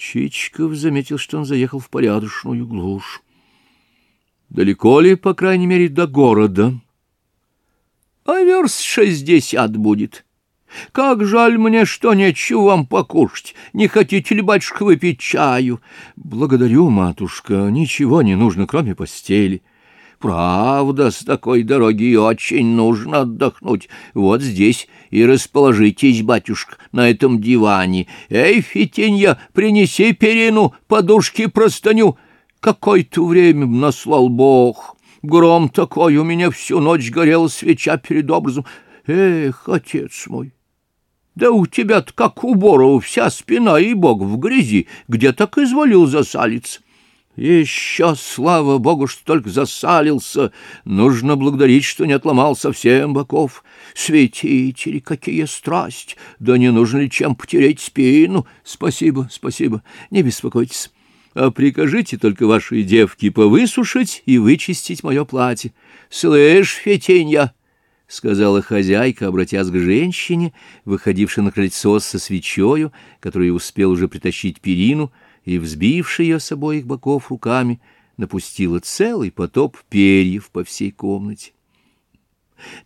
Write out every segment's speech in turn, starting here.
Чичиков заметил, что он заехал в порядочную глушь. Далеко ли, по крайней мере, до города? А верст шестьдесят будет. Как жаль мне, что нечего вам покушать. Не хотите ли, батюшка, выпить чаю? Благодарю, матушка, ничего не нужно, кроме постели. Правда, с такой дороги очень нужно отдохнуть. Вот здесь и расположитесь, батюшка, на этом диване. Эй, Фитинья, принеси перину, подушки, простыню. Какое-то время наслал Бог. Гром такой, у меня всю ночь горела свеча перед образом. Эх, отец мой! Да у тебя-то, как у Борова, вся спина и бог в грязи, где так изволил засалиться. Еще, слава богу, что только засалился. Нужно благодарить, что не отломал совсем боков. Святители, какие страсть! Да не нужно ли чем потереть спину? Спасибо, спасибо, не беспокойтесь. А прикажите только вашей девке повысушить и вычистить мое платье. Слышь, Фетенья! — сказала хозяйка, обратясь к женщине, выходившей на крыльцо со свечою, которую успел уже притащить перину, — и, взбивши ее с обоих боков руками, напустила целый потоп перьев по всей комнате.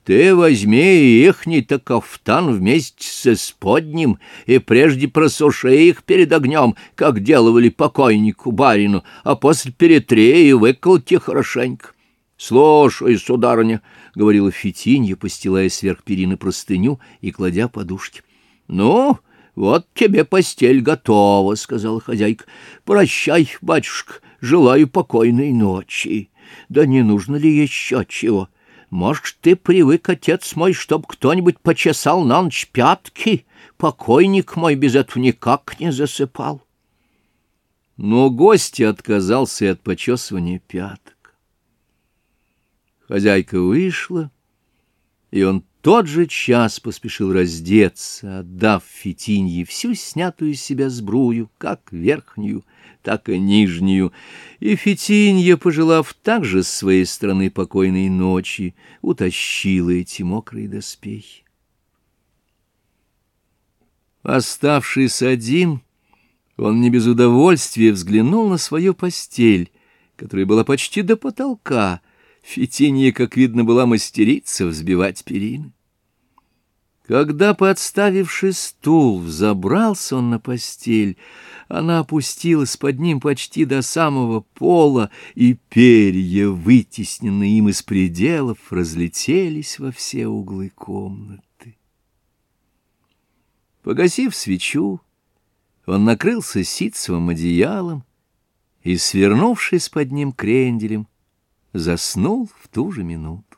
Ты возьми ихний-то кафтан вместе с исподним и прежде просуши их перед огнем, как делали покойнику барину, а после перетри и выколоти хорошенько. — Слушай, сударыня, — говорила Фитинья, постилая сверх перины простыню и кладя подушки. — Ну, — «Вот тебе постель готова», — сказала хозяйка. «Прощай, батюшка, желаю покойной ночи. Да не нужно ли еще чего? Может, ты привык, отец мой, чтоб кто-нибудь почесал на ночь пятки? Покойник мой без этого никак не засыпал». Но гость отказался от почесывания пяток. Хозяйка вышла, и он тот же час поспешил раздеться, отдав Фитинье всю снятую из себя сбрую, как верхнюю, так и нижнюю, и Фитинья, пожелав также с своей стороны покойной ночи, утащила эти мокрые доспехи. Оставшись один, он не без удовольствия взглянул на свою постель, которая была почти до потолка, Фитинья, как видно, была мастерица взбивать перины. Когда, подставивший стул, взобрался он на постель, она опустилась под ним почти до самого пола, и перья, вытесненные им из пределов, разлетелись во все углы комнаты. Погасив свечу, он накрылся ситцевым одеялом и, свернувшись под ним кренделем, заснул в ту же минуту.